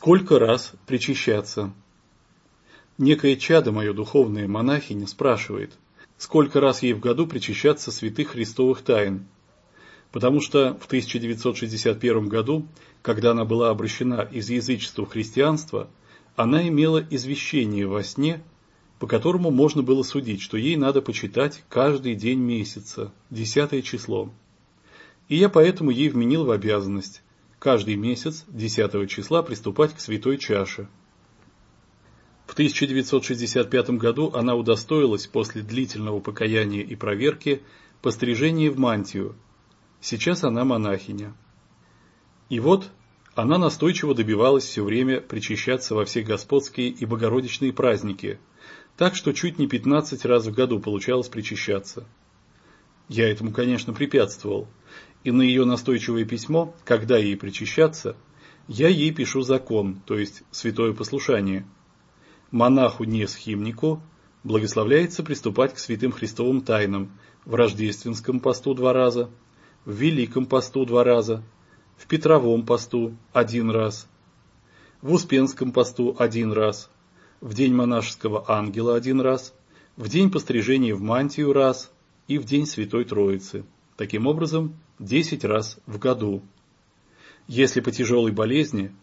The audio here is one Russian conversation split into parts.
Сколько раз причащаться? Некое чадо мое духовное монахиня спрашивает, сколько раз ей в году причащаться святых христовых тайн. Потому что в 1961 году, когда она была обращена из язычества в христианство, она имела извещение во сне, по которому можно было судить, что ей надо почитать каждый день месяца, десятое число. И я поэтому ей вменил в обязанность каждый месяц 10 числа приступать к святой чаше. В 1965 году она удостоилась после длительного покаяния и проверки пострижения в мантию. Сейчас она монахиня. И вот она настойчиво добивалась все время причащаться во все господские и богородичные праздники, так что чуть не 15 раз в году получалось причащаться. Я этому, конечно, препятствовал, и на ее настойчивое письмо, когда ей причащаться, я ей пишу закон, то есть святое послушание. Монаху не схимнику благословляется приступать к святым Христовым тайнам в рождественском посту два раза, в великом посту два раза, в Петровом посту один раз, в Успенском посту один раз, в день монашеского ангела один раз, в день пострижения в мантию раз и в день Святой Троицы. Таким образом, 10 раз в году. Если по тяжелой болезни,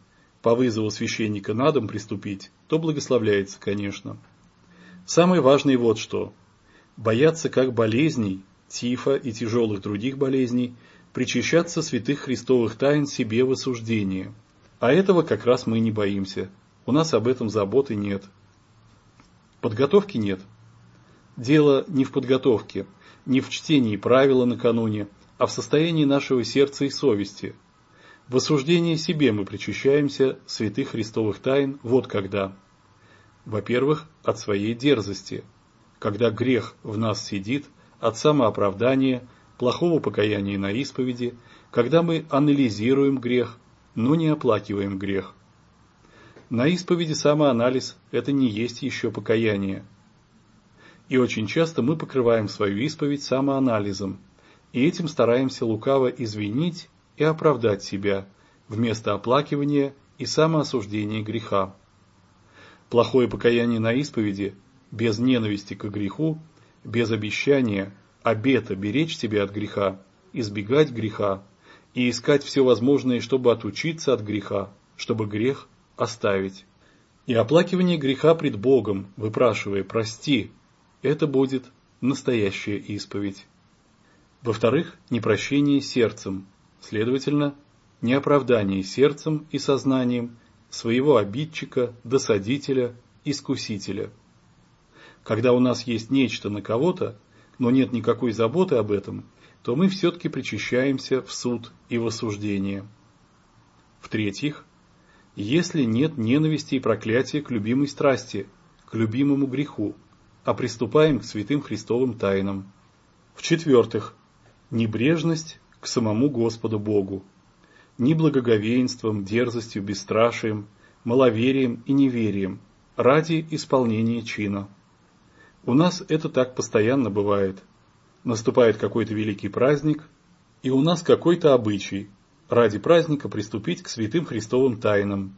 по вызову священника на дом приступить, то благословляется, конечно. Самое важное вот что. Бояться как болезней, тифа и тяжелых других болезней, причащаться святых христовых тайн себе в осуждение. А этого как раз мы не боимся. У нас об этом заботы нет. Подготовки нет. Дело не в подготовке, не в чтении правила накануне, а в состоянии нашего сердца и совести. В осуждении себе мы причащаемся святых христовых тайн вот когда. Во-первых, от своей дерзости, когда грех в нас сидит, от самооправдания, плохого покаяния на исповеди, когда мы анализируем грех, но не оплакиваем грех. На исповеди самоанализ – это не есть еще покаяние – и очень часто мы покрываем свою исповедь самоанализом, и этим стараемся лукаво извинить и оправдать себя, вместо оплакивания и самоосуждения греха. Плохое покаяние на исповеди, без ненависти к греху, без обещания, обета беречь себя от греха, избегать греха и искать все возможное, чтобы отучиться от греха, чтобы грех оставить. И оплакивание греха пред Богом, выпрашивая «прости», это будет настоящая исповедь. Во-вторых, непрощение сердцем, следовательно, неоправдание сердцем и сознанием своего обидчика, досадителя, искусителя. Когда у нас есть нечто на кого-то, но нет никакой заботы об этом, то мы все-таки причащаемся в суд и в осуждение. В-третьих, если нет ненависти и проклятия к любимой страсти, к любимому греху, а приступаем к святым Христовым тайнам. В-четвертых, небрежность к самому Господу Богу. Ни благоговеинством, дерзостью, бесстрашием, маловерием и неверием ради исполнения чина. У нас это так постоянно бывает. Наступает какой-то великий праздник, и у нас какой-то обычай ради праздника приступить к святым Христовым тайнам,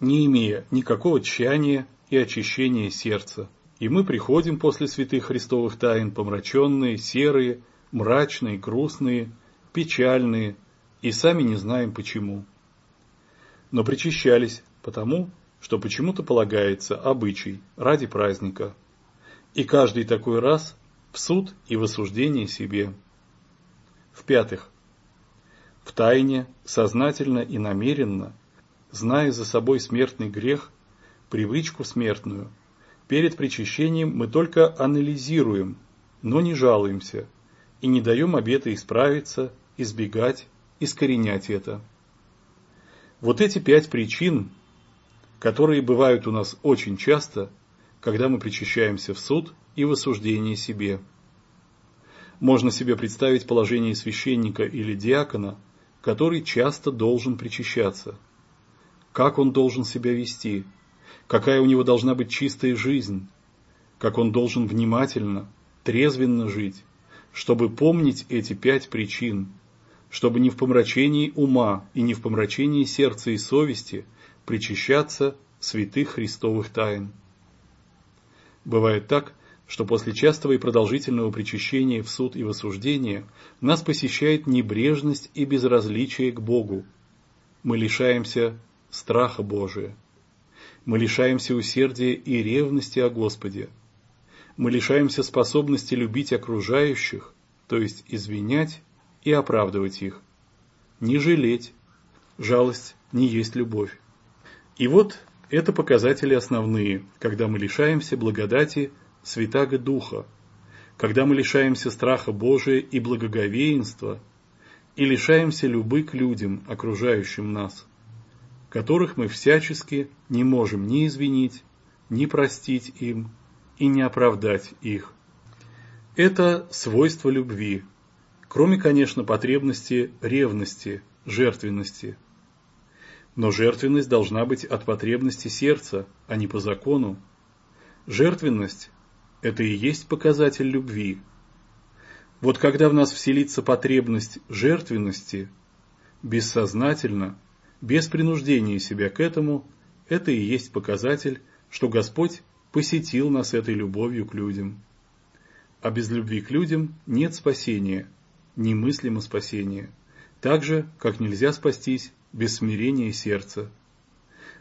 не имея никакого тщания и очищения сердца. И мы приходим после святых христовых тайн помраченные, серые, мрачные, грустные, печальные, и сами не знаем почему. Но причащались потому, что почему-то полагается обычай ради праздника. И каждый такой раз в суд и в осуждение себе. В-пятых, в тайне, сознательно и намеренно, зная за собой смертный грех, привычку смертную – Перед причащением мы только анализируем, но не жалуемся и не даем обета исправиться, избегать, искоренять это. Вот эти пять причин, которые бывают у нас очень часто, когда мы причащаемся в суд и в осуждении себе. Можно себе представить положение священника или диакона, который часто должен причащаться. Как он должен себя вести – какая у него должна быть чистая жизнь, как он должен внимательно, трезвенно жить, чтобы помнить эти пять причин, чтобы не в помрачении ума и не в помрачении сердца и совести причащаться святых христовых тайн. Бывает так, что после частого и продолжительного причащения в суд и в осуждение нас посещает небрежность и безразличие к Богу. Мы лишаемся страха Божия. Мы лишаемся усердия и ревности о Господе. Мы лишаемся способности любить окружающих, то есть извинять и оправдывать их. Не жалеть. Жалость не есть любовь. И вот это показатели основные, когда мы лишаемся благодати Святаго Духа, когда мы лишаемся страха Божия и благоговеинства и лишаемся любы к людям, окружающим нас, которых мы всячески не можем ни извинить, ни простить им и не оправдать их. Это свойство любви, кроме, конечно, потребности ревности, жертвенности. Но жертвенность должна быть от потребности сердца, а не по закону. Жертвенность – это и есть показатель любви. Вот когда в нас вселится потребность жертвенности, бессознательно, без принуждения себя к этому, это и есть показатель, что Господь посетил нас этой любовью к людям. А без любви к людям нет спасения, немыслимо спасения, так же, как нельзя спастись без смирения сердца.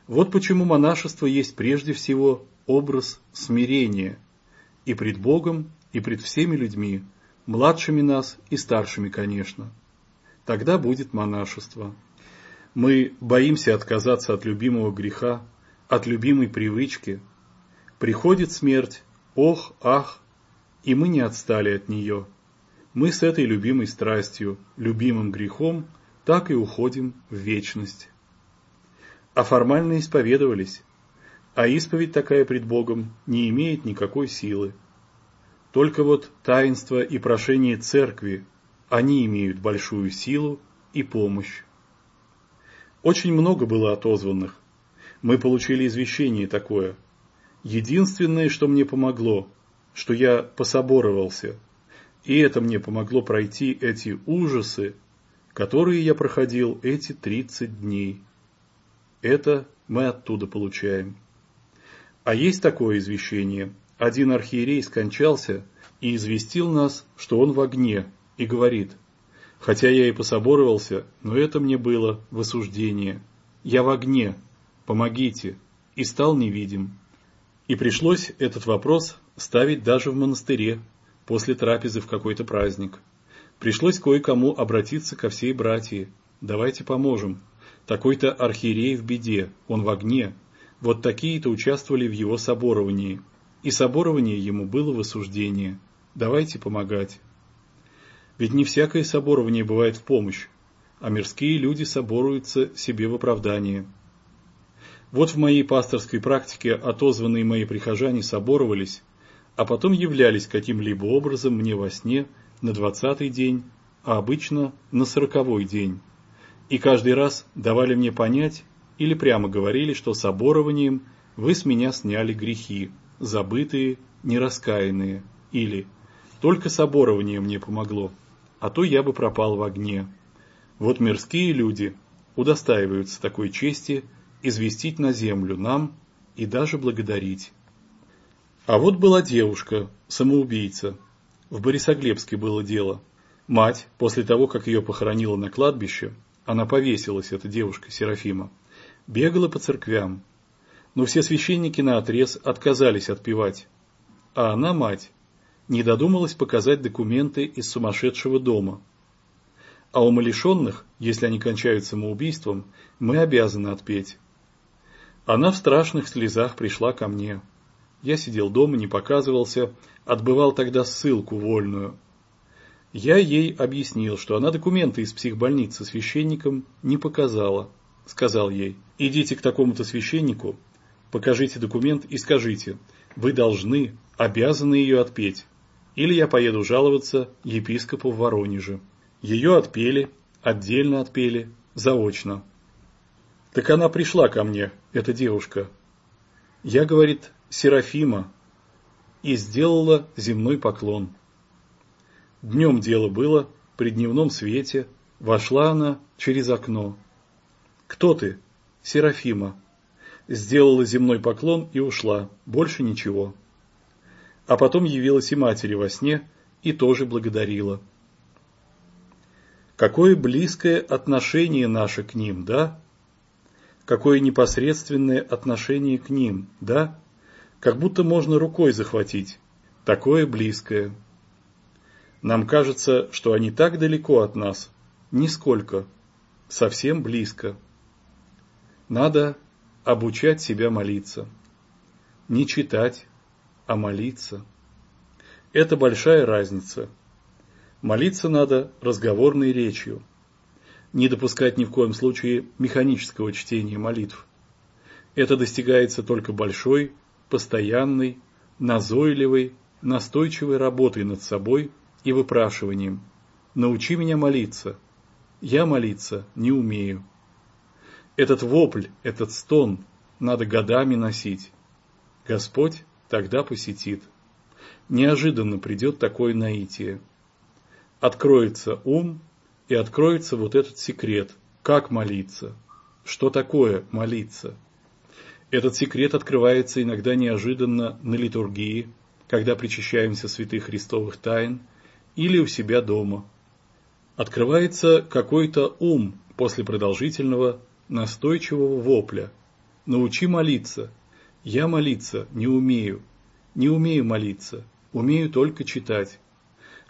Вот почему монашество есть прежде всего образ смирения и пред Богом, и пред всеми людьми, младшими нас и старшими, конечно. Тогда будет монашество. Мы боимся отказаться от любимого греха, от любимой привычки. Приходит смерть, ох, ах, и мы не отстали от нее. Мы с этой любимой страстью, любимым грехом, так и уходим в вечность. А формально исповедовались, а исповедь такая пред Богом не имеет никакой силы. Только вот таинство и прошение церкви, они имеют большую силу и помощь. Очень много было отозванных. Мы получили извещение такое. Единственное, что мне помогло, что я пособоровался, и это мне помогло пройти эти ужасы, которые я проходил эти 30 дней. Это мы оттуда получаем. А есть такое извещение. Один архиерей скончался и известил нас, что он в огне, и говорит, хотя я и пособоровался, но это мне было в осуждение. Я в огне, помогите, и стал невидим. И пришлось этот вопрос ставить даже в монастыре, после трапезы в какой-то праздник. Пришлось кое-кому обратиться ко всей братьи. Давайте поможем. Такой-то архиерей в беде, он в огне. Вот такие-то участвовали в его соборовании. И соборование ему было в осуждении. Давайте помогать. Ведь не всякое соборование бывает в помощь, а мирские люди соборуются себе в оправдание. Вот в моей пасторской практике отозванные мои прихожане соборовались, а потом являлись каким-либо образом мне во сне на двадцатый день, а обычно на сороковой день. И каждый раз давали мне понять или прямо говорили, что соборованием вы с меня сняли грехи, забытые, нераскаянные, или только соборование мне помогло, а то я бы пропал в огне. Вот мирские люди удостаиваются такой чести известить на землю нам и даже благодарить. А вот была девушка, самоубийца. В Борисоглебске было дело. Мать, после того, как ее похоронила на кладбище, она повесилась, эта девушка Серафима, бегала по церквям. Но все священники на отрез отказались отпевать. А она, мать, не додумалась показать документы из сумасшедшего дома. А умалишенных, если они кончают самоубийством, мы обязаны отпеть. Она в страшных слезах пришла ко мне. Я сидел дома, не показывался, отбывал тогда ссылку вольную. Я ей объяснил, что она документы из психбольницы священникам не показала. Сказал ей, идите к такому-то священнику, покажите документ и скажите, вы должны, обязаны ее отпеть. Или я поеду жаловаться епископу в Воронеже. Ее отпели, отдельно отпели, заочно. Так она пришла ко мне, эта девушка. Я, говорит, Серафима и сделала земной поклон. Днем дело было, при дневном свете, вошла она через окно. «Кто ты?» «Серафима». сделала земной поклон и ушла, больше ничего. А потом явилась и матери во сне и тоже благодарила. Какое близкое отношение наше к ним, да? Какое непосредственное отношение к ним, да? Как будто можно рукой захватить. Такое близкое. Нам кажется, что они так далеко от нас. Нисколько. Совсем близко. Надо обучать себя молиться. Не читать, а молиться. Это большая разница. Молиться надо разговорной речью. Не допускать ни в коем случае механического чтения молитв. Это достигается только большой, постоянной, назойливой, настойчивой работой над собой и выпрашиванием. Научи меня молиться. Я молиться не умею. Этот вопль, этот стон надо годами носить. Господь тогда посетит. Неожиданно придет такое наитие. Откроется ум и откроется вот этот секрет, как молиться, что такое молиться. Этот секрет открывается иногда неожиданно на литургии, когда причащаемся святых христовых тайн, или у себя дома. Открывается какой-то ум после продолжительного настойчивого вопля. Научи молиться. Я молиться не умею. Не умею молиться. Умею только читать.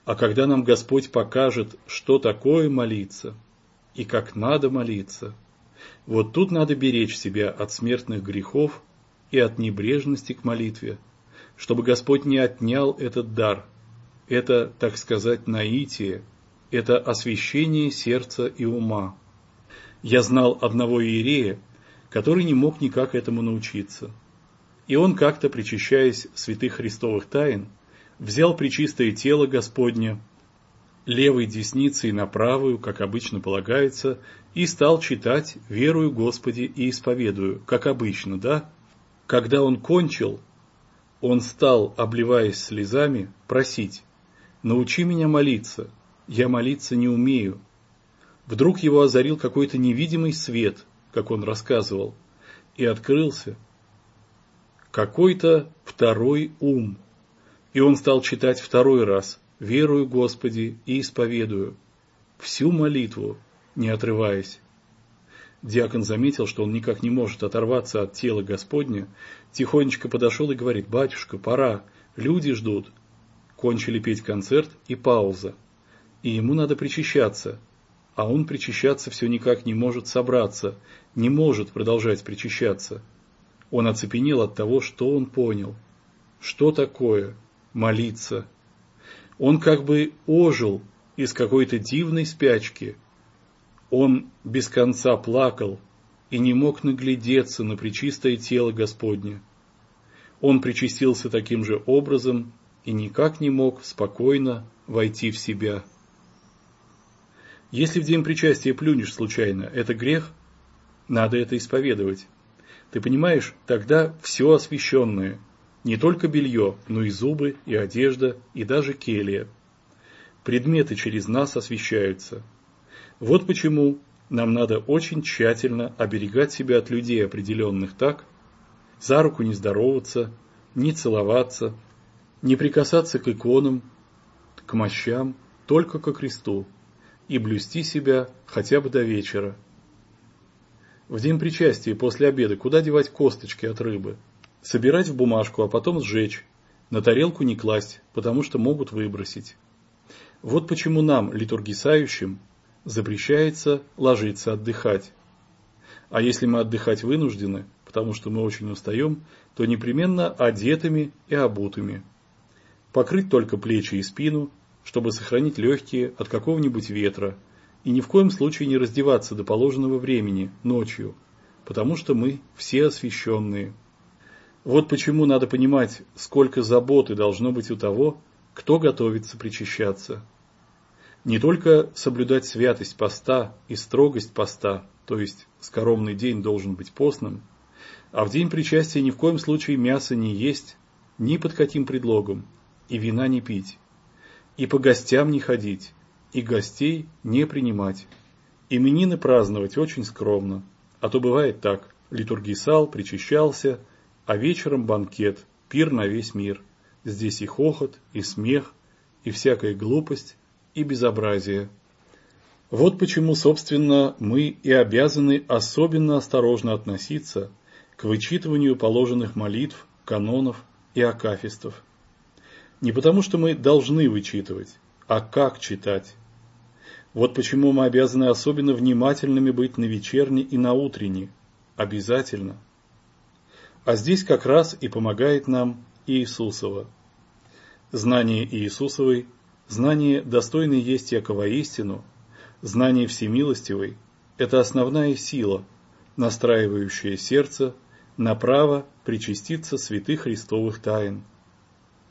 А когда нам Господь покажет, что такое молиться и как надо молиться, вот тут надо беречь себя от смертных грехов и от небрежности к молитве, чтобы Господь не отнял этот дар. Это, так сказать, наитие, это освящение сердца и ума. Я знал одного иерея, который не мог никак этому научиться. И он как-то, причащаясь святых христовых тайн, взял причистое тело Господне, левой десницей на правую, как обычно полагается, и стал читать «Верую Господи и исповедую», как обычно, да? Когда он кончил, он стал, обливаясь слезами, просить «Научи меня молиться, я молиться не умею, Вдруг его озарил какой-то невидимый свет, как он рассказывал, и открылся какой-то второй ум. И он стал читать второй раз «Верую, Господи, и исповедую» всю молитву, не отрываясь. Диакон заметил, что он никак не может оторваться от тела Господня, тихонечко подошел и говорит, «Батюшка, пора, люди ждут». Кончили петь концерт и пауза. И ему надо причащаться, а он причащаться все никак не может собраться, не может продолжать причащаться. Он оцепенел от того, что он понял. Что такое молиться? Он как бы ожил из какой-то дивной спячки. Он без конца плакал и не мог наглядеться на причистое тело Господне. Он причастился таким же образом и никак не мог спокойно войти в себя. Если в день причастия плюнешь случайно, это грех? Надо это исповедовать. Ты понимаешь, тогда все освященное. Не только белье, но и зубы, и одежда, и даже келья. Предметы через нас освещаются. Вот почему нам надо очень тщательно оберегать себя от людей определенных так, за руку не здороваться, не целоваться, не прикасаться к иконам, к мощам, только ко кресту и блюсти себя хотя бы до вечера. В день причастия после обеда куда девать косточки от рыбы? Собирать в бумажку, а потом сжечь. На тарелку не класть, потому что могут выбросить. Вот почему нам, литургисающим, запрещается ложиться отдыхать. А если мы отдыхать вынуждены, потому что мы очень устаем, то непременно одетыми и обутыми. Покрыть только плечи и спину, чтобы сохранить легкие от какого-нибудь ветра, и ни в коем случае не раздеваться до положенного времени, ночью, потому что мы все освященные. Вот почему надо понимать, сколько заботы должно быть у того, кто готовится причащаться. Не только соблюдать святость поста и строгость поста, то есть скоромный день должен быть постным, а в день причастия ни в коем случае мясо не есть, ни под каким предлогом, и вина не пить и по гостям не ходить, и гостей не принимать. Именины праздновать очень скромно, а то бывает так, литургисал, причащался, а вечером банкет, пир на весь мир. Здесь и хохот, и смех, и всякая глупость, и безобразие. Вот почему, собственно, мы и обязаны особенно осторожно относиться к вычитыванию положенных молитв, канонов и акафистов. Не потому, что мы должны вычитывать, а как читать. Вот почему мы обязаны особенно внимательными быть на вечерне и на утренне. Обязательно. А здесь как раз и помогает нам Иисусова. Знание Иисусовой, знание, достойное есть якова истину, знание всемилостивой – это основная сила, настраивающая сердце на право причаститься святых Христовых тайн.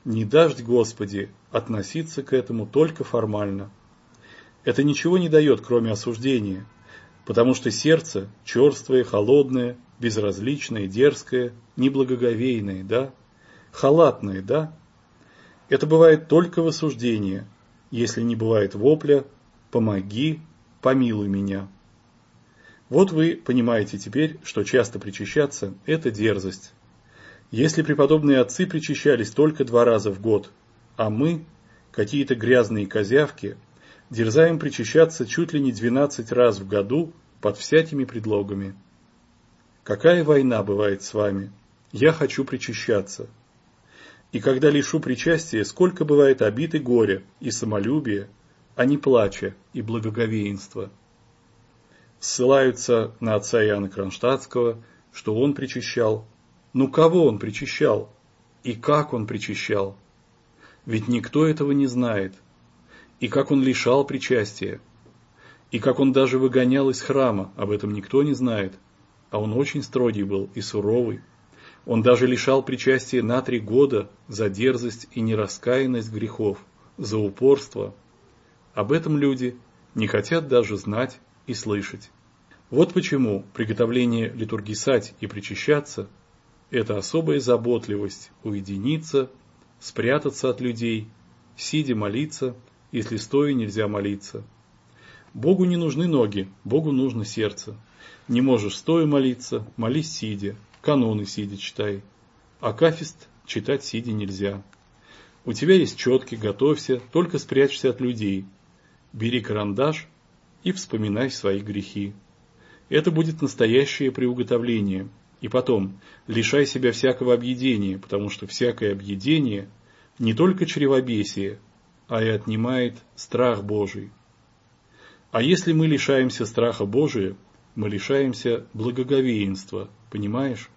Не дашь, Господи, относиться к этому только формально. Это ничего не дает, кроме осуждения, потому что сердце черствое, холодное, безразличное, дерзкое, неблагоговейное, да? Халатное, да? Это бывает только в осуждении, если не бывает вопля «помоги, помилуй меня». Вот вы понимаете теперь, что часто причащаться – это дерзость. Если преподобные отцы причащались только два раза в год, а мы, какие-то грязные козявки, дерзаем причащаться чуть ли не 12 раз в году под всякими предлогами. Какая война бывает с вами? Я хочу причащаться. И когда лишу причастия, сколько бывает обид и горя, и самолюбия, а не плача и благоговеинства. Ссылаются на отца Иоанна Кронштадтского, что он причащал. Ну кого он причащал? И как он причащал? Ведь никто этого не знает. И как он лишал причастия. И как он даже выгонял из храма, об этом никто не знает. А он очень строгий был и суровый. Он даже лишал причастия на три года за дерзость и нераскаянность грехов, за упорство. Об этом люди не хотят даже знать и слышать. Вот почему приготовление литургисать и причащаться – это особая заботливость уединиться, спрятаться от людей, сидя молиться, если стоя нельзя молиться. Богу не нужны ноги, Богу нужно сердце. Не можешь стоя молиться, молись сидя, каноны сидя читай. А кафест читать сидя нельзя. У тебя есть четки, готовься, только спрячься от людей. Бери карандаш и вспоминай свои грехи. Это будет настоящее приуготовление. И потом, лишай себя всякого объедения, потому что всякое объедение не только чревобесие, а и отнимает страх Божий. А если мы лишаемся страха Божия, мы лишаемся благоговеинства, понимаешь?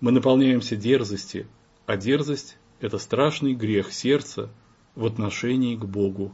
Мы наполняемся дерзости, а дерзость – это страшный грех сердца в отношении к Богу.